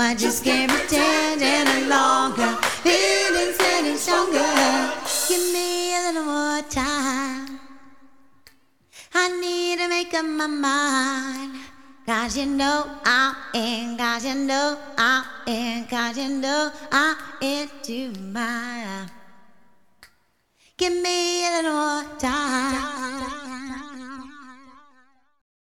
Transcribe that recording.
I just can't pretend any longer. Feelings getting stronger. Give me a little more time. I need to make up my mind. Cause you know I'm in, cause you know I'm in, cause you know I'm into my. Give me a little more time.